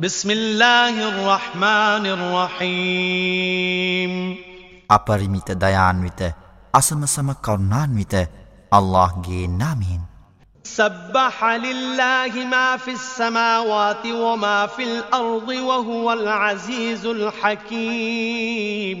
بسم الله الرحمن الرحيم. أبرميت ديان ويت أسم سم كرنان ويت الله جي نامين سبح لله ما في السماوات وما في الأرض وهو العزيز الحكيم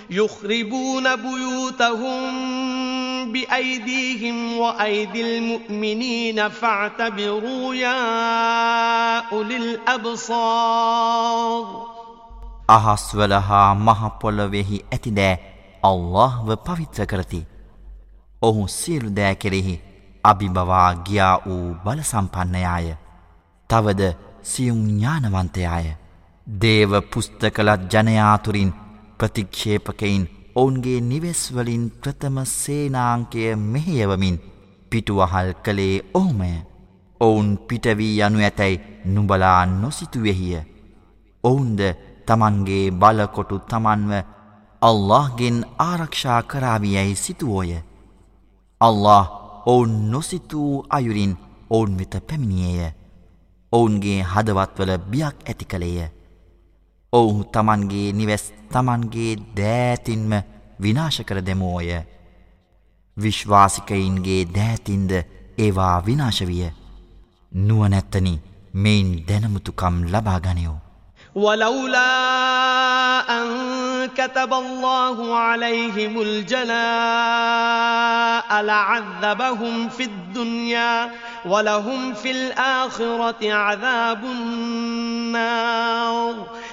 يخربون بيوتهم بأيديهم وأيدي المؤمنين فاعتبروا يا أولي الأبصار අහස්වල හා මහපොළොවෙහි ඇති දෑ අල්لهව පවිත්‍ර කරති. ඔහු සියලු දෑ කෙරෙහි අභිබවා ගියා වූ බලසම්පන්නයාය. තවද සියුම් ඥානවන්තයාය. දේව පුස්තකලත් ජනයාතුරින් ප්‍රතික්ෂේපකයින් ඔවුන්ගේ නිවෙස්වලින් ප්‍රථම සේනාංකය මෙහෙයවමින් පිටුවහල් කළේ ඔහුමය. ඔවුන් පිටවී යනු ඇතැයි නුබලා නොසිතුවෙහිය. ඔවුන්ද තමන්ගේ බලකොටු තමන්ව අල්لهගෙන් ආරක්ෂා කරාවියැයි සිතුවෝය. අල්له ඔවුන් නොසිතූ අයුරින් ඔවුන් වෙත පැමිණියය. ඔවුන්ගේ හදවත්වල බියක් ඇති කළේය. ඔවුහු තමන්ගේ නිවෙස් තමන්ගේ දෑතින්ම විනාශ කර දෙමෝය. විශ්වාසිකයින්ගේ දෑතින්ද ඒවා විනාශවිය. නුවනැත්තනි මෙයින් දැනමුතුකම් ලබාගනයෝ. ولولا أن كتب الله عليهم الجلاء لعذبهم في الدنيا ولهم في الآخرة عذاب النار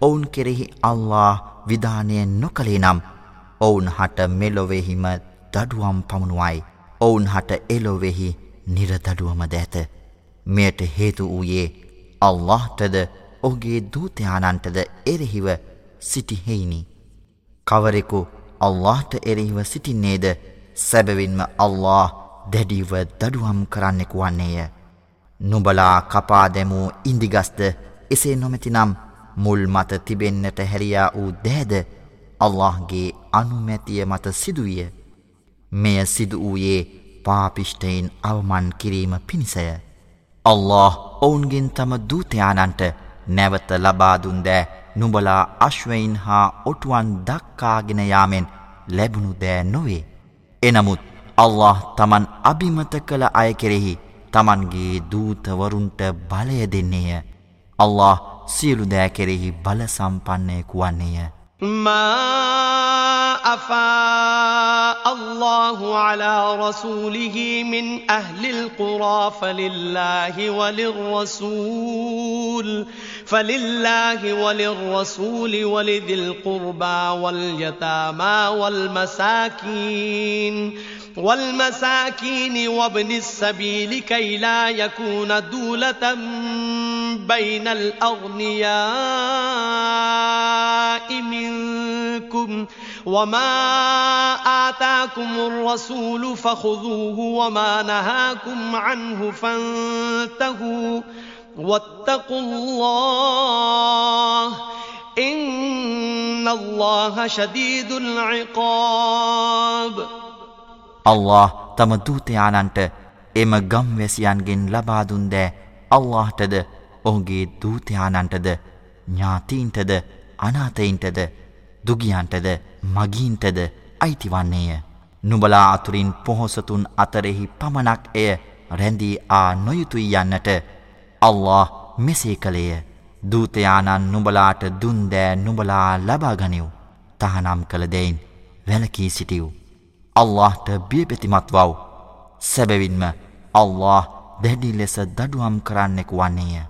ඔවුන් කෙරෙහි අල්ලා විධානය නොකළේ නම් ඔවුන් හට මෙලොවෙහිම දඩුවම් පමුණුවයි. ඔවුන් හට එලොවෙහි නිරදඩුවම දැත. මෙයට හේතු වූයේ අල්لهටද ඔහුගේ දූතයානන්ටද එරෙහිව සිටිහෙයිනි කවරෙකු අල්لهට එරෙහිව සිටින්නේද? සැබවින්ම අල්له දැඩිව දඩුවම් කරන්නෙකු වන්නේය. නුබලා කපා දැමූ ඉන්දිගස්ද එසේ නොමැතිනම් මුල් මත තිබෙන්නට හැරියා වූ දෑද අල්لهගේ අනුමැතිය මත සිදුවිය. මෙය සිදු වූයේ පාපිෂ්ටයින් අවමන් කිරීම පිණිසය. අල්له ඔවුන්ගෙන් තම දූතයානන්ට නැවත ලබාදුන්දෑ නුබලා අශ්වයින් හා ඔටුවන් දක්කාගෙනයාමෙන් ලැබුණු දෑ නොවේ. එනමුත් අල්له තමන් අභිමත කළ අය කෙරෙහි තමන්ගේ දූතවරුන්ට බලය දෙන්නේය. අල්له සියලු දෑ කෙරෙහි බල සම්පන්නයකු වන්නේය. ما أفاء الله على رسوله من أهل القرى فلله وللرسول فلله وللرسول ولذي القربى واليتامى والمساكين والمساكين وابن السبيل كي لا يكون دولة بين الأغنياء منكم وما آتاكم الرسول فخذوه وما نهاكم عنه فانتهوا واتقوا الله إن الله شديد العقاب. الله තම දූතයානන්ට එම ගම්වැසියන්ගෙන් ලබා දුන් දෑ අල්ලාහටද ඔහුගේ දූතයානන්ටද ඥාතීන්ටද අනාතයින්ටද දුගියන්ටද මගීන්ටද අයිතිවන්නේය. නුබලා අතුරින් පොහොසතුන් අතරෙහි පමණක් එය රැඳී ආ නොයුතුයි යන්නට අල්له මෙසේ කළේය දූතයානන් නුබලාට දුන්දෑ නුබලා ලබාගනිව් තහනම් කළදැයින් වැලකී සිටිව්. අල්لهට බියපෙතිමත්වව් සැබවින්ම අල්له දැඩි ලෙස දඩුවම් කරන්නෙකු වන්නේය.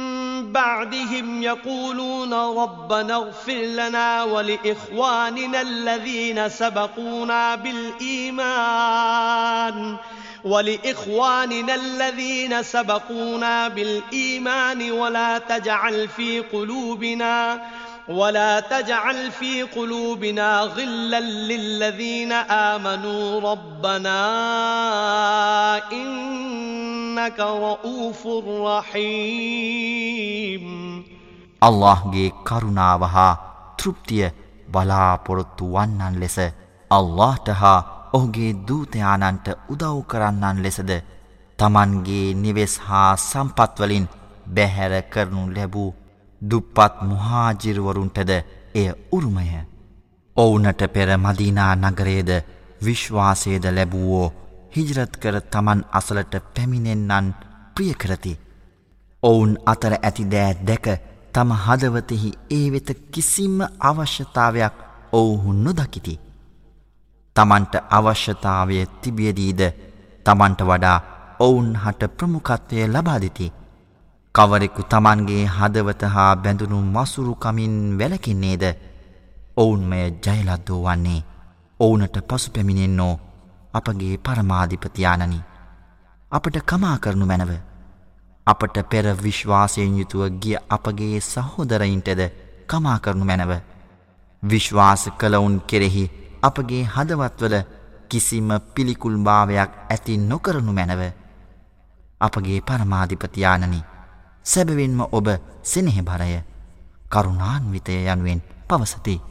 بعدهم يقولون ربنا اغفر لنا ولإخواننا الذين سبقونا بالإيمان. ولإخواننا الذين سبقونا بالإيمان ولا تجعل في قلوبنا ولا تجعل في قلوبنا غلا للذين آمنوا. ربنا إنك رؤوف رحيم. අල්لهගේ කරුණාව හා තෘප්තිය බලාපොරොත්තු වන්නන් ලෙස අල්لهට හා ඔහුගේ දූතයානන්ට උදව් කරන්නන් ලෙසද තමන්ගේ නිවෙස් හා සම්පත්වලින් බැහැර කරනු ලැබූ දුප්පත් මුහාජිරුවරුන්ටද එය උරුමය. ඔවුනට පෙර මදිනා නගරේද විශ්වාසේද ලැබූවෝ හිජරත් කර තමන් අසලට පැමිණෙන්නන් ප්‍රිය කරති. ඔවුන් අතර ඇති දෑ දැක තම හදවතෙහි ඒ වෙත කිසිම අවශ්‍යතාවයක් ඔවුහු නොදකිති. තමන්ට අවශ්‍යතාවය තිබියදීද තමන්ට වඩා ඔවුන් හට ප්‍රමුකත්වය ලබාදිති. කවරෙකු තමන්ගේ හදවත හා බැඳුණු මසුරුකමින් වැලකින්නේද ඔවුන්මය ජයලද්දෝ වන්නේ ඔවුනට පසු පැමිණෙන්නෝ අපගේ පරමාධිපතියානනි අපට කමා කරනු මැනව. අපට පෙර විශ්වාසයෙන් යුතුව ගිය අපගේ සහෝදරයින්ටද කමා කරනු මැනව. විශ්වාස කළවුන් කෙරෙහි අපගේ හදවත්වල කිසිම පිළිකුල් භාවයක් ඇති නොකරනු මැනව. අපගේ පරමාධිපතියානනි සැබවින්ම ඔබ සෙනෙහෙ බරය කරුණාන්විතය යනුවෙන් පවසති.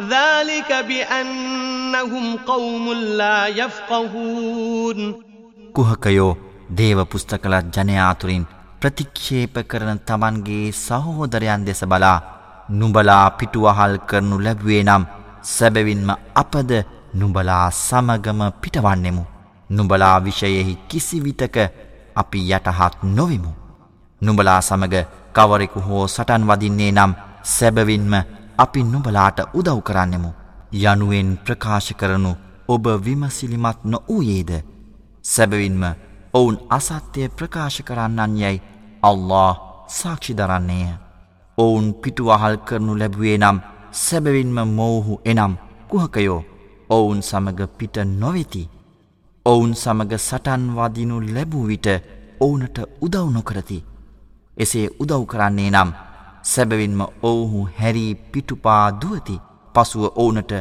ذلك بأنهم قوم لا يفقهون කුහකයෝ දේව පුස්තකලත් ජනයාතුරින් ප්‍රතික්ෂේප කරන තමන්ගේ සහෝදරයන් දෙස බලා නුඹලා පිටුවහල් කරනු ලැබුවේ නම් සැබවින්ම අපද නුඹලා සමගම පිටවන්නෙමු. නුඹලා විෂයෙහි කිසිවිටක අපි යටහත් නොවිමු. නුඹලා සමග කවරෙකු හෝ සටන් වදින්නේ නම් සැබවින්ම අපි නුඹලාට උදව් කරන්නෙමු. යනුවෙන් ප්‍රකාශ කරනු ඔබ විමසිලිමත් නොවූයේද. සැබවින්ම ඔවුන් අසත්‍යය ප්‍රකාශ කරන්නන් යැයි අල්له සාක්ෂි දරන්නේය. ඔවුන් පිටුවහල් කරනු ලැබුවේ නම් සැබවින්ම මොවුහු එනම් කුහකයෝ ඔවුන් සමග පිට නොවෙති. ඔවුන් සමග සටන්වාදිනු ලැබූ විට ඔවුනට උදව් නොකරති. එසේ උදව් කරන්නේ නම් සැබවින්ම ඔවුහු හැරී පිටුපා දුවති පසුව ඕනට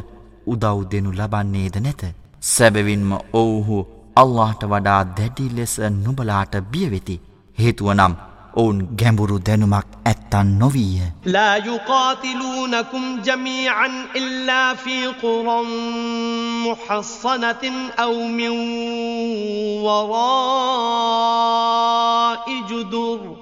උදව් දෙනු ලබන්නේද නැත. සැබවින්ම ඔවුහු අල්لهට වඩා දැඩි ලෙස නුබලාට බියවෙති හේතුවනම් ඔවුන් ගැඹුරු දැනුමක් ඇත්තන් නොවීය. لا يقاتلونكم جميعا إلا في قرى محصنة أو من وراء جدر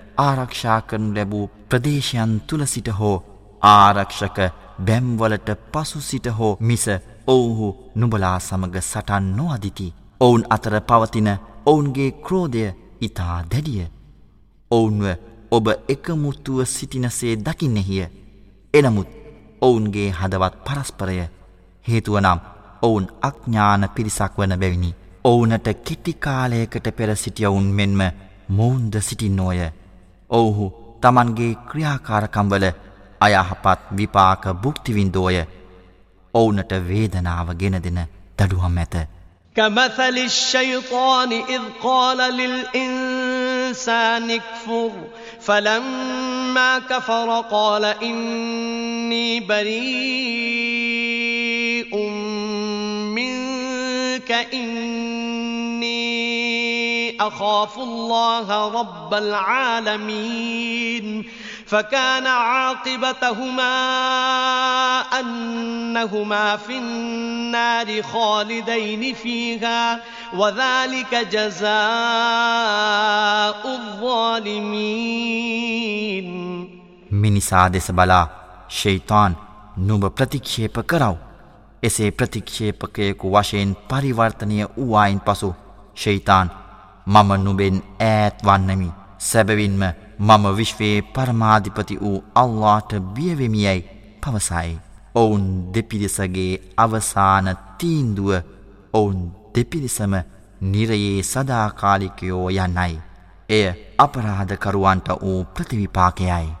ආරක්ෂා කරනු ලැබූ ප්‍රදේශයන් තුළ සිට හෝ ආරක්ෂක බැම්වලට පසු සිට හෝ මිස ඔවුහු නුබලා සමග සටන් නොअදිති. ඔවුන් අතර පවතින ඔවුන්ගේ ක්‍රෝධය ඉතා දැඩිය. ඔවුන්ව ඔබ එකමුත්තුව සිටිනසේ දකින්නෙහිය. එනමුත් ඔවුන්ගේ හදවත් පරස්පරය හේතුවනම් ඔවුන් අඥ්ඥාන පිරිසක් වන බැවිනි. ඔවුනට කෙටිකාලයකට පෙර සිටියවුන් මෙන්ම මොවුන්ද සිටින්නෝය. ඔවුහු තමන්ගේ ක්‍රියාකාරකම්වල අයහපත් විපාක බුක්තිවින්දෝය. ඔවුනට වේදනාව ගෙන දෙන දඩුහම් ඇත. كمثل الشيطان إذ قال للإنسان اكفر فلما كفر قال إني بريء منك إني أخاف الله رب العالمين فكان عاقبتهما أنهما في النار خالدين فيها وذلك جزاء الظالمين මිනිසා දෙස බලා ෂෙයිතාන් නුඹ ප්‍රතික්ෂේප කරව. එසේ ප්‍රතික්ෂේපකයෙකු වශයෙන් පරිවර්තනය වූවායින් පසු ෂෙයිතාන් මම නුබෙන් ඈත් වන්නමි සැබවින්ම මම විශ්වයේ පරමාධිපති වූ අල්ලාට බියවෙමියයි පවසයි. ඔවුන් දෙපිරිසගේ අවසාන තීන්දුව ඔවුන් දෙපිරිසම නිරයේ සදාකාලිකයෝ යන්නයි. එය අපරාධකරුවන්ට වූ ප්‍රතිවිපාකයයි.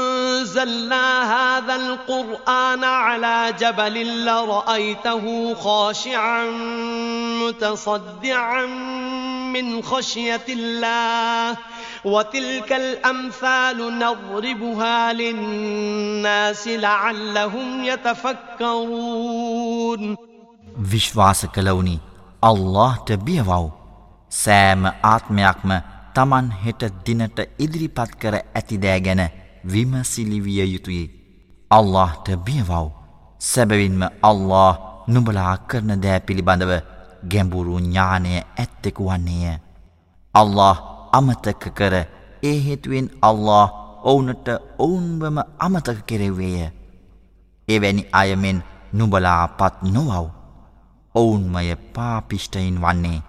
أنزلنا هذا القرآن على جبل لرأيته خاشعا متصدعا من خشية الله. وتلك الأمثال نضربها للناس لعلهم يتفكرون. විශ්වාස කළවුනි. අල්لهට බියවව් සෑම ආත්මයක්ම තමන් හෙට දිනට ඉදිරිපත් කර ඇතිදෑ ගැන විමසිලිවිය යුතුයි. අල්لهට බියවව්. සැබවින්ම අල්له නුඹලා කරන දෑ පිළිබඳව ගැඹුරු ඥානය ඇත්තෙකු වන්නේය. අල්له අමතක කර ඒ හේතුවෙන් අල්له ඔවුනට ඔවුන්වම අමතක කෙරෙවේය එවැනි අයමෙන් නුබලා පත් නොවව්. ඔවුන්මය පාපිෂ්ටයින් වන්නේ.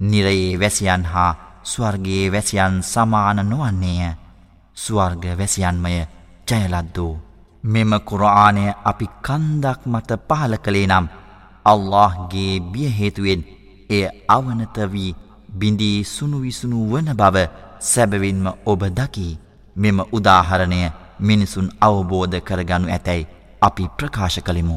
නිරයේ වැසියන් හා ස්වර්ගේ වැසියන් සමාන නොවන්නේය. ස්වර්ග වැසියන්මය ජයලද්දෝ. මෙම කුරආනය අපි කන්දක් මත පහල කළේ නම් අල්لهගේ බියහේතුවෙන් එය අවනත වී බිඳී සුනුවිසුණු වන බව සැබවින්ම ඔබ දකි. මෙම උදාහරණය මිනිසුන් අවබෝධ කරගනු ඇතැයි අපි ප්‍රකාශ කළෙමු.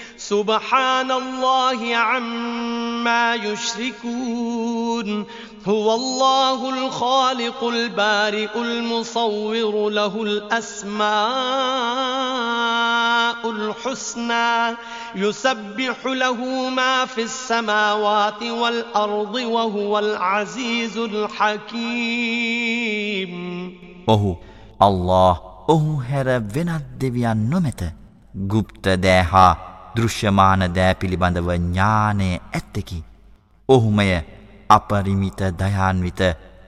سبحان الله عما يشركون. هو الله الخالق البارئ المصور له الأسماء الحسنى. يسبح له ما في السماوات والأرض وهو العزيز الحكيم. ඔහු الله ඔහු හැර වෙනත් දෙවියන් නොමැත. ගුප්ත දෑ දෘශ්‍යමාන දෑ පිළිබඳව ඥානය ඇත්තකි. ඔහුමය අපරිමිත දයාන්විත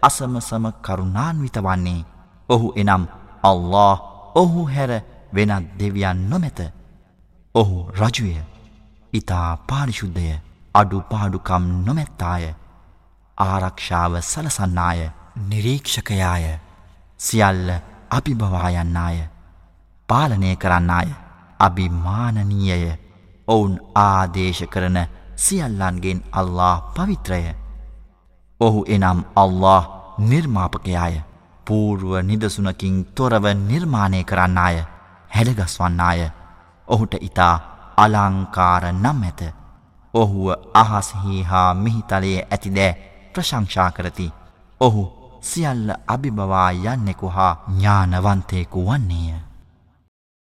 අසමසම කරුණාන්විත වන්නේ. ඔහු එනම් අල්له ඔහු හැර වෙනත් දෙවියන් නොමැත. ඔහු රජුය ඉතා පාරිශුද්ධය අඩු පාඩුකම් නොමැත්තාය. ආරක්ෂාව සලසන්නාය නිරීක්ෂකයාය සියල්ල අභිභවායන්නාය පාලනය කරන්නාය අභිමානනීයය ඔවුන් ආදේශ කරන සියල්ලන්ගෙන් අල්له පවිත්‍රය. ඔහු එනම් අල්له නිර්මාපකයාය. පූර්ුව නිදසුනකින් තොරව නිර්මාණය කරන්න අය හැඩගස්වන්න අය ඔහුට ඉතා අලංකාර නම් ඇත. ඔහුව අහස්හි හා මිහිතලයේ ඇතිදෑ ප්‍රශංෂා කරති. ඔහු සියල්ල අභිබවා යන්නෙකු හා ඥානවන්තයෙකු වන්නේය.